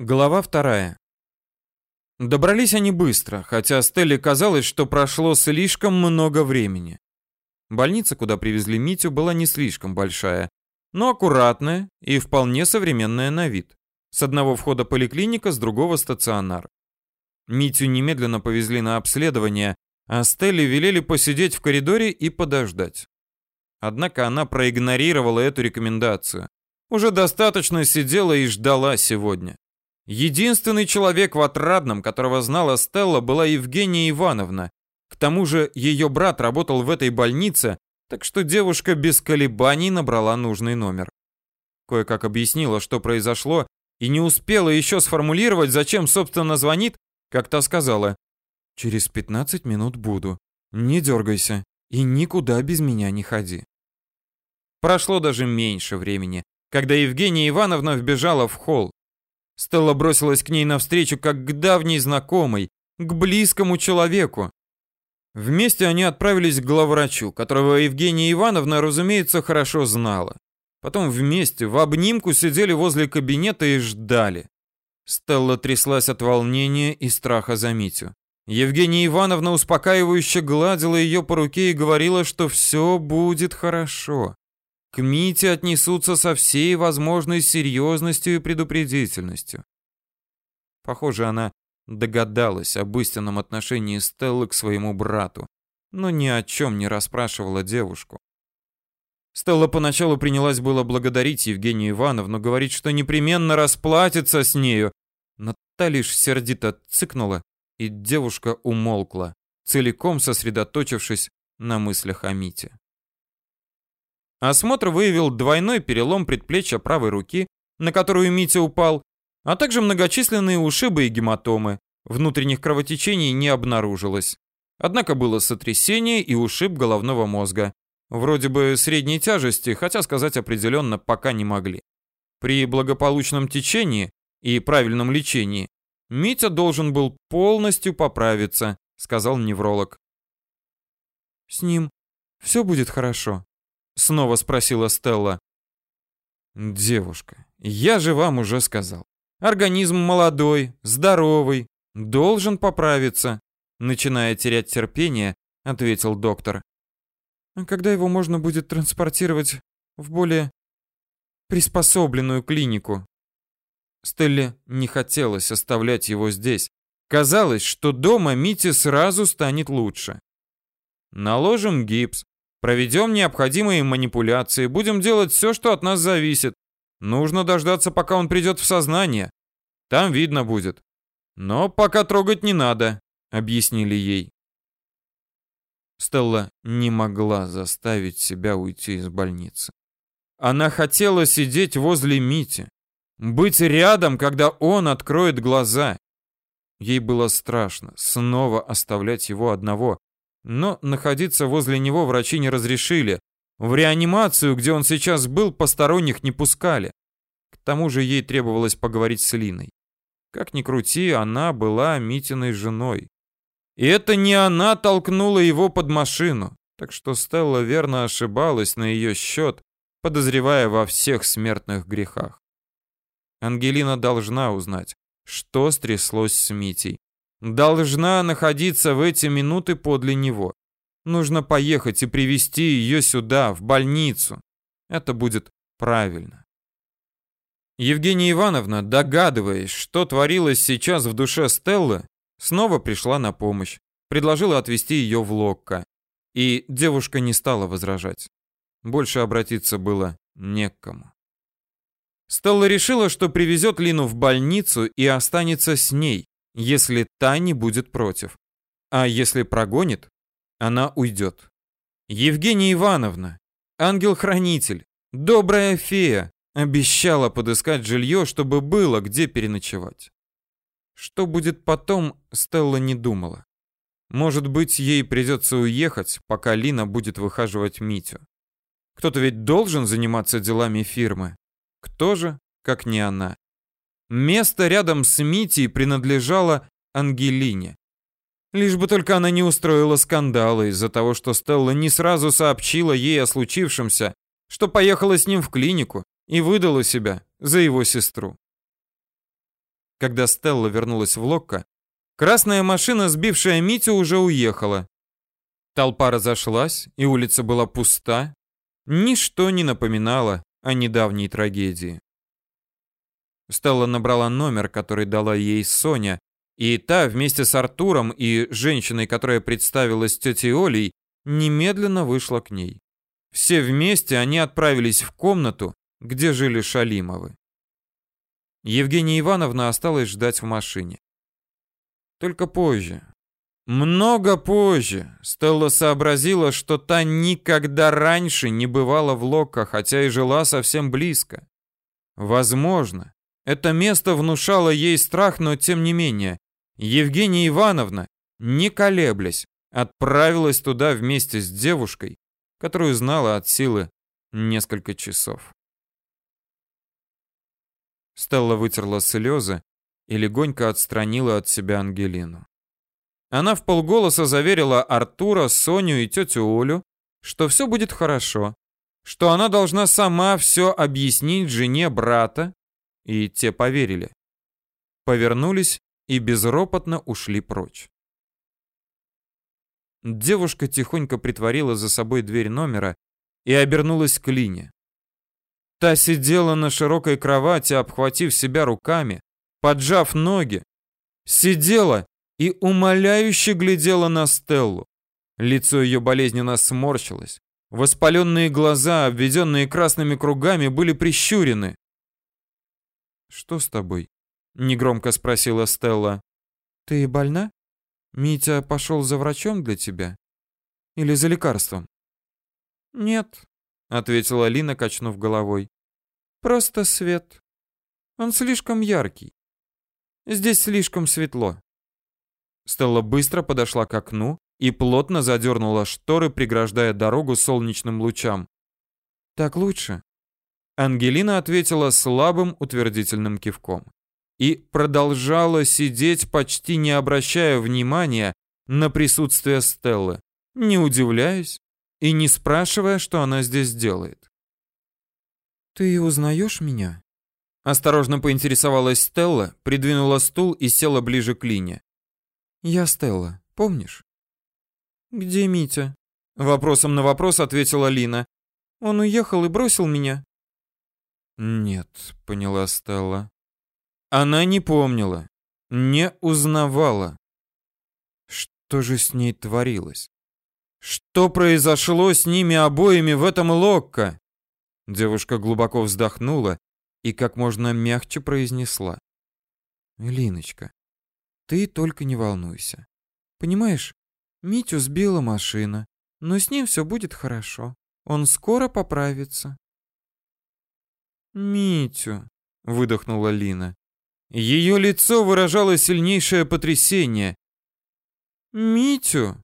Глава вторая. Добрались они быстро, хотя Стелле казалось, что прошло слишком много времени. Больница, куда привезли Митю, была не слишком большая, но аккуратная и вполне современная на вид. С одного входа поликлиника, с другого стационар. Митю немедленно повезли на обследование, а Стелле велели посидеть в коридоре и подождать. Однако она проигнорировала эту рекомендацию. Уже достаточно сидела и ждала сегодня. Единственный человек в Отрадном, которого знала Стелла, была Евгения Ивановна. К тому же ее брат работал в этой больнице, так что девушка без колебаний набрала нужный номер. Кое-как объяснила, что произошло, и не успела еще сформулировать, зачем, собственно, звонит, как та сказала. «Через 15 минут буду. Не дергайся и никуда без меня не ходи». Прошло даже меньше времени, когда Евгения Ивановна вбежала в холл. Стелла бросилась к ней навстречу, как к давней знакомой, к близкому человеку. Вместе они отправились к главврачу, которого Евгения Ивановна, разумеется, хорошо знала. Потом вместе в обнимку сидели возле кабинета и ждали. Стелла тряслась от волнения и страха за Митю. Евгения Ивановна успокаивающе гладила ее по руке и говорила, что все будет хорошо. К Мите отнесутся со всей возможной серьезностью и предупредительностью. Похоже, она догадалась об истинном отношении Стеллы к своему брату, но ни о чем не расспрашивала девушку. Стелла поначалу принялась было благодарить Евгению Ивановну, говорить, что непременно расплатится с нею, но та лишь сердито цыкнула, и девушка умолкла, целиком сосредоточившись на мыслях о Мите. Осмотр выявил двойной перелом предплечья правой руки, на которую Митя упал, а также многочисленные ушибы и гематомы. Внутренних кровотечений не обнаружилось. Однако было сотрясение и ушиб головного мозга. Вроде бы средней тяжести, хотя сказать определенно пока не могли. При благополучном течении и правильном лечении Митя должен был полностью поправиться, сказал невролог. С ним все будет хорошо, Снова спросила Стелла. Девушка, я же вам уже сказал. Организм молодой, здоровый, должен поправиться. Начиная терять терпение, ответил доктор. А когда его можно будет транспортировать в более приспособленную клинику? Стелле не хотелось оставлять его здесь. Казалось, что дома Мите сразу станет лучше. Наложим гипс, Проведем необходимые манипуляции, будем делать все, что от нас зависит. Нужно дождаться, пока он придет в сознание. Там видно будет. Но пока трогать не надо, объяснили ей. Стелла не могла заставить себя уйти из больницы. Она хотела сидеть возле Мити, быть рядом, когда он откроет глаза. Ей было страшно снова оставлять его одного, но находиться возле него врачи не разрешили. В реанимацию, где он сейчас был, посторонних не пускали. К тому же ей требовалось поговорить с Линой. Как ни крути, она была Митиной женой. И это не она толкнула его под машину. Так что Стелла верно ошибалась на ее счет, подозревая во всех смертных грехах. Ангелина должна узнать, что стряслось с Митей, должна находиться в эти минуты подле него. Нужно поехать и привести ее сюда, в больницу. Это будет правильно. Евгения Ивановна, догадываясь, что творилось сейчас в душе Стеллы, снова пришла на помощь, предложила отвезти ее в Локко. И девушка не стала возражать. Больше обратиться было не к кому. Стелла решила, что привезет Лину в больницу и останется с ней, если та не будет против. А если прогонит, она уйдет. Евгения Ивановна, ангел-хранитель, добрая фея, обещала подыскать жилье, чтобы было где переночевать. Что будет потом, Стелла не думала. Может быть, ей придется уехать, пока Лина будет выхаживать Митю. Кто-то ведь должен заниматься делами фирмы. Кто же, как не она? Место рядом с Митей принадлежало Ангелине. Лишь бы только она не устроила скандала из-за того, что Стелла не сразу сообщила ей о случившемся, что поехала с ним в клинику и выдала себя за его сестру. Когда Стелла вернулась в Локко, красная машина, сбившая Митю, уже уехала. Толпа разошлась, и улица была пуста. Ничто не напоминало о недавней трагедии. Стелла набрала номер, который дала ей Соня, и та вместе с Артуром и женщиной, которая представилась тетей Олей, немедленно вышла к ней. Все вместе они отправились в комнату, где жили Шалимовы. Евгения Ивановна осталась ждать в машине. Только позже, много позже, Стелла сообразила, что та никогда раньше не бывала в Локко, хотя и жила совсем близко. Возможно, это место внушало ей страх, но тем не менее, Евгения Ивановна, не колеблясь, отправилась туда вместе с девушкой, которую знала от силы несколько часов. Стелла вытерла слезы и легонько отстранила от себя Ангелину. Она в полголоса заверила Артура, Соню и тетю Олю, что все будет хорошо, что она должна сама все объяснить жене брата, и те поверили. Повернулись и безропотно ушли прочь. Девушка тихонько притворила за собой дверь номера и обернулась к Лине. Та сидела на широкой кровати, обхватив себя руками, поджав ноги. Сидела и умоляюще глядела на Стеллу. Лицо ее болезненно сморщилось. Воспаленные глаза, обведенные красными кругами, были прищурены. «Что с тобой?» — негромко спросила Стелла. «Ты больна? Митя пошел за врачом для тебя? Или за лекарством?» «Нет», — ответила Лина, качнув головой. «Просто свет. Он слишком яркий. Здесь слишком светло». Стелла быстро подошла к окну и плотно задернула шторы, преграждая дорогу солнечным лучам. «Так лучше?» Ангелина ответила слабым утвердительным кивком и продолжала сидеть, почти не обращая внимания на присутствие Стеллы, не удивляясь и не спрашивая, что она здесь делает. «Ты узнаешь меня?» Осторожно поинтересовалась Стелла, придвинула стул и села ближе к Лине. «Я Стелла, помнишь?» «Где Митя?» Вопросом на вопрос ответила Лина. «Он уехал и бросил меня». «Нет», — поняла Стелла. Она не помнила, не узнавала. Что же с ней творилось? Что произошло с ними обоими в этом локко? Девушка глубоко вздохнула и как можно мягче произнесла. «Линочка, ты только не волнуйся. Понимаешь, Митю сбила машина, но с ним все будет хорошо. Он скоро поправится». «Митю», — выдохнула Лина. Ее лицо выражало сильнейшее потрясение. «Митю?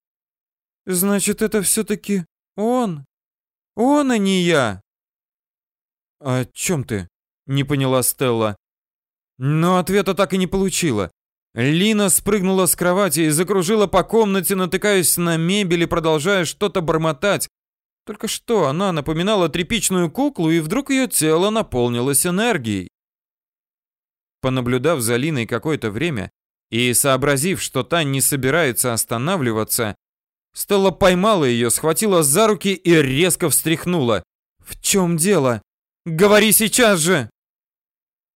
Значит, это все-таки он? Он, а не я?» «О чем ты?» — не поняла Стелла. Но ответа так и не получила. Лина спрыгнула с кровати и закружила по комнате, натыкаясь на мебель и продолжая что-то бормотать. Только что она напоминала тряпичную куклу, и вдруг ее тело наполнилось энергией. Понаблюдав за Линой какое-то время и сообразив, что та не собирается останавливаться, Стелла поймала ее, схватила за руки и резко встряхнула. «В чем дело? Говори сейчас же!»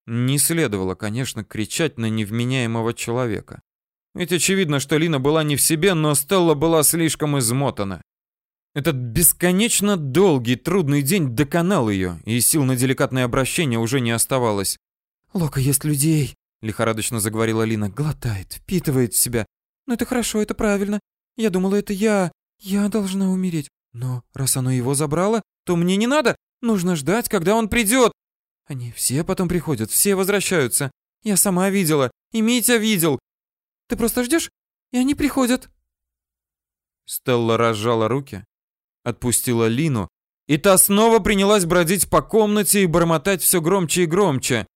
Не следовало, конечно, кричать на невменяемого человека. Ведь очевидно, что Лина была не в себе, но Стелла была слишком измотана. Этот бесконечно долгий, трудный день доконал ее, и сил на деликатное обращение уже не оставалось. «Лока есть людей», — лихорадочно заговорила Лина. «Глотает, впитывает в себя. Ну это хорошо, это правильно. Я думала, это я. Я должна умереть. Но раз оно его забрало, то мне не надо. Нужно ждать, когда он придет. Они все потом приходят, все возвращаются. Я сама видела, и Митя видел. Ты просто ждешь, и они приходят». Стелла разжала руки, отпустила Лину, и та снова принялась бродить по комнате и бормотать все громче и громче.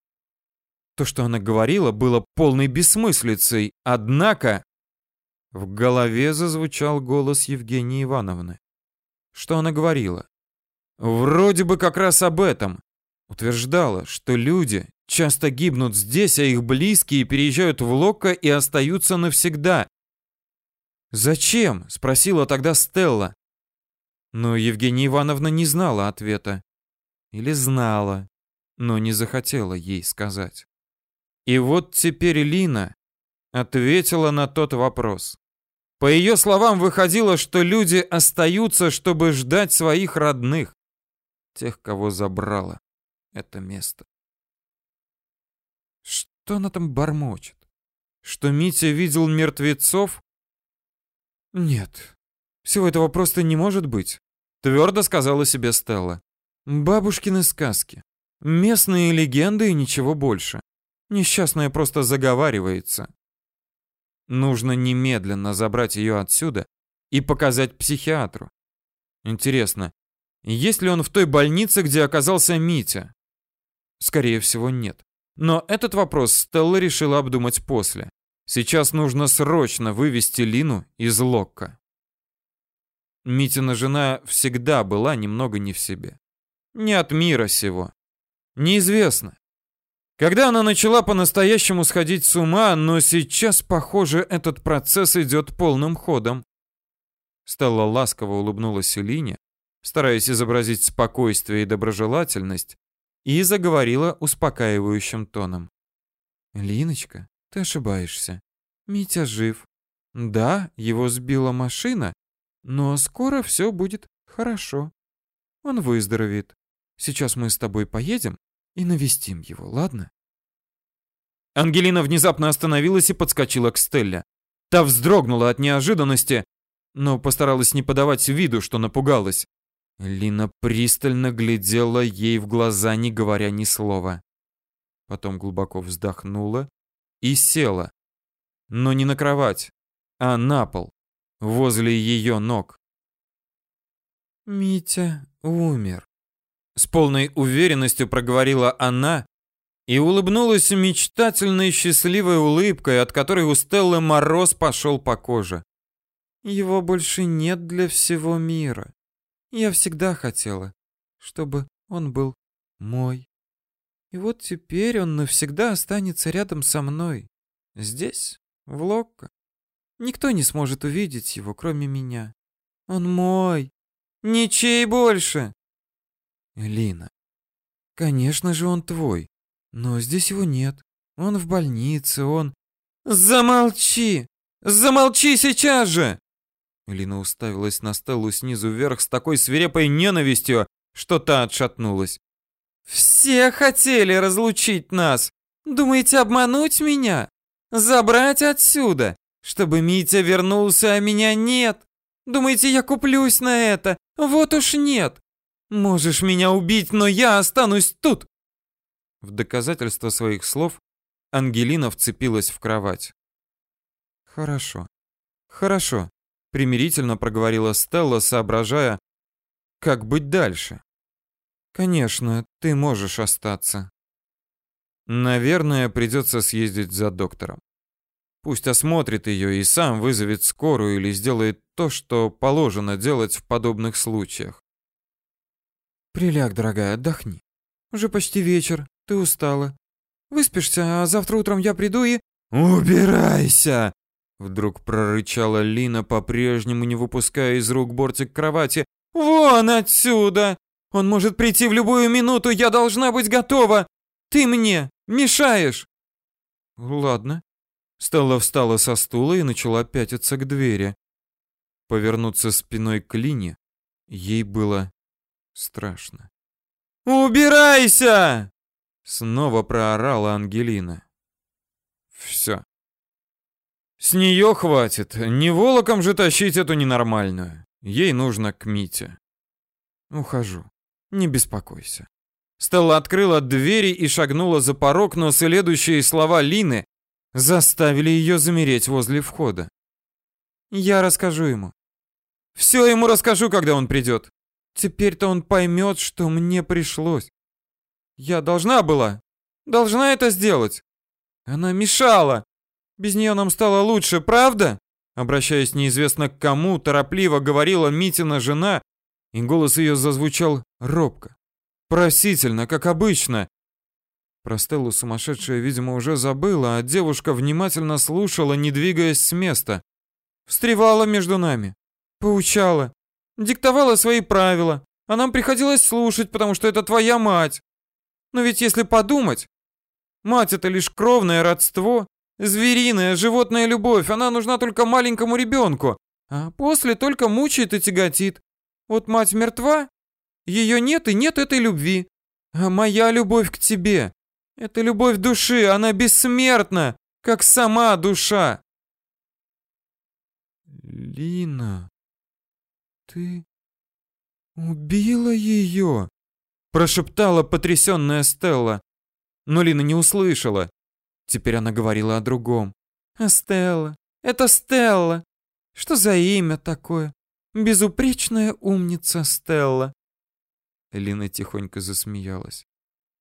То, что она говорила, было полной бессмыслицей, однако в голове зазвучал голос Евгении Ивановны. Что она говорила? Вроде бы как раз об этом. Утверждала, что люди часто гибнут здесь, а их близкие переезжают в Локко и остаются навсегда. «Зачем?» — спросила тогда Стелла. Но Евгения Ивановна не знала ответа. Или знала, но не захотела ей сказать. И вот теперь Лина ответила на тот вопрос. По ее словам, выходило, что люди остаются, чтобы ждать своих родных, тех, кого забрало это место. Что она там бормочет? Что Митя видел мертвецов? Нет, всего этого просто не может быть, твердо сказала себе Стелла. Бабушкины сказки, местные легенды и ничего больше. Несчастная просто заговаривается. Нужно немедленно забрать ее отсюда и показать психиатру. Интересно, есть ли он в той больнице, где оказался Митя? Скорее всего, нет. Но этот вопрос Стелла решила обдумать после. Сейчас нужно срочно вывести Лину из Локка. Митина жена всегда была немного не в себе. Не от мира сего. Неизвестно, когда она начала по-настоящему сходить с ума, но сейчас, похоже, этот процесс идет полным ходом. Стелла ласково улыбнулась Лине, стараясь изобразить спокойствие и доброжелательность, и заговорила успокаивающим тоном. «Линочка, ты ошибаешься. Митя жив. Да, его сбила машина, но скоро все будет хорошо. Он выздоровеет. Сейчас мы с тобой поедем, и навестим его, ладно? Ангелина внезапно остановилась и подскочила к Стелле. Та вздрогнула от неожиданности, но постаралась не подавать виду, что напугалась. Лина пристально глядела ей в глаза, не говоря ни слова. Потом глубоко вздохнула и села. Но не на кровать, а на пол, возле ее ног. «Митя умер», с полной уверенностью проговорила она и улыбнулась мечтательной счастливой улыбкой, от которой у Стеллы мороз пошел по коже. Его больше нет для всего мира. Я всегда хотела, чтобы он был мой. И вот теперь он навсегда останется рядом со мной. Здесь, в Локко. Никто не сможет увидеть его, кроме меня. Он мой. Ничей больше. Лина. Конечно же, он твой. Но здесь его нет. Он в больнице, он... Замолчи! Замолчи сейчас же! Лина уставилась на Стеллу снизу вверх с такой свирепой ненавистью, что та отшатнулась. «Все хотели разлучить нас. Думаете обмануть меня? Забрать отсюда, чтобы Митя вернулся, а меня нет? Думаете, я куплюсь на это? Вот уж нет. Можешь меня убить, но я останусь тут. В доказательство своих слов Ангелина вцепилась в кровать. Хорошо. Хорошо, примирительно проговорила Стелла, соображая, как быть дальше. Конечно, ты можешь остаться. Наверное, придется съездить за доктором. Пусть осмотрит ее и сам вызовет скорую или сделает то, что положено делать в подобных случаях. Приляг, дорогая, отдохни. Уже почти вечер, ты устала. Выспишься, а завтра утром я приду и... Убирайся! Вдруг прорычала Лина, по-прежнему не выпуская из рук бортик кровати. Вон отсюда! Он может прийти в любую минуту, я должна быть готова! Ты мне мешаешь! Ладно. Стелла встала со стула и начала пятиться к двери. Повернуться спиной к Лине ей было Страшно. «Убирайся!» Снова проорала Ангелина. Все. С нее хватит. Не волоком же тащить эту ненормальную. Ей нужно к Мите. Ухожу. Не беспокойся. Стелла открыла двери и шагнула за порог, но следующие слова Лины заставили ее замереть возле входа. Я расскажу ему. Все ему расскажу, когда он придет. Теперь-то он поймет, что мне пришлось. Я должна была, должна это сделать. Она мешала. Без нее нам стало лучше, правда? Обращаясь неизвестно к кому, торопливо говорила Митина жена, и голос ее зазвучал робко, просительно, как обычно. Про Стеллу сумасшедшая, видимо, уже забыла, а девушка внимательно слушала, не двигаясь с места. Встревала между нами, поучала, диктовала свои правила, а нам приходилось слушать, потому что это твоя мать. Но ведь если подумать, мать это лишь кровное родство, звериная, животная любовь, она нужна только маленькому ребенку, а после только мучает и тяготит. Вот мать мертва, ее нет и нет этой любви. А моя любовь к тебе — это любовь души, она бессмертна, как сама душа. Лина, ты убила ее? Прошептала потрясенная Стелла. Но Лина не услышала. Теперь она говорила о другом. А Стелла, это Стелла. Что за имя такое? Безупречная умница Стелла. Лина тихонько засмеялась.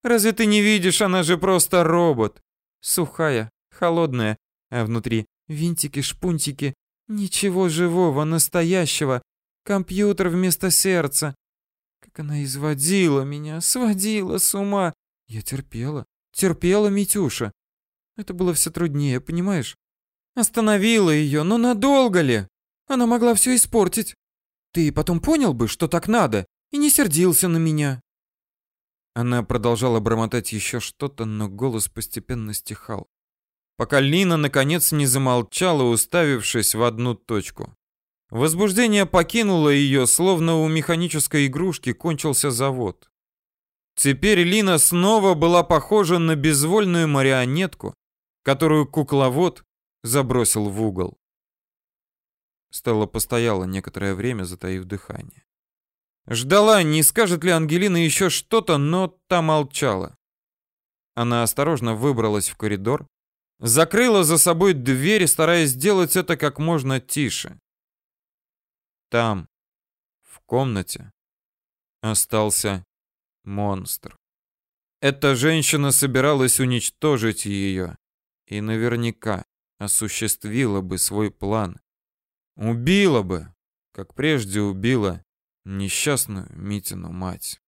Разве ты не видишь, она же просто робот. Сухая, холодная, а внутри винтики-шпунтики. Ничего живого, настоящего. Компьютер вместо сердца. Как она изводила меня, сводила с ума. Я терпела, терпела, Митюша. Это было все труднее, понимаешь? Остановила ее, но надолго ли? Она могла все испортить. Ты потом понял бы, что так надо, и не сердился на меня. Она продолжала бормотать еще что-то, но голос постепенно стихал. Пока Лина наконец не замолчала, уставившись в одну точку. Возбуждение покинуло ее, словно у механической игрушки кончился завод. Теперь Лина снова была похожа на безвольную марионетку, которую кукловод забросил в угол. Стелла постояла некоторое время, затаив дыхание. Ждала, не скажет ли Ангелина еще что-то, но та молчала. Она осторожно выбралась в коридор, закрыла за собой дверь, стараясь сделать это как можно тише. Там, в комнате, остался монстр. Эта женщина собиралась уничтожить ее и наверняка осуществила бы свой план. Убила бы, как прежде убила несчастную Митину мать.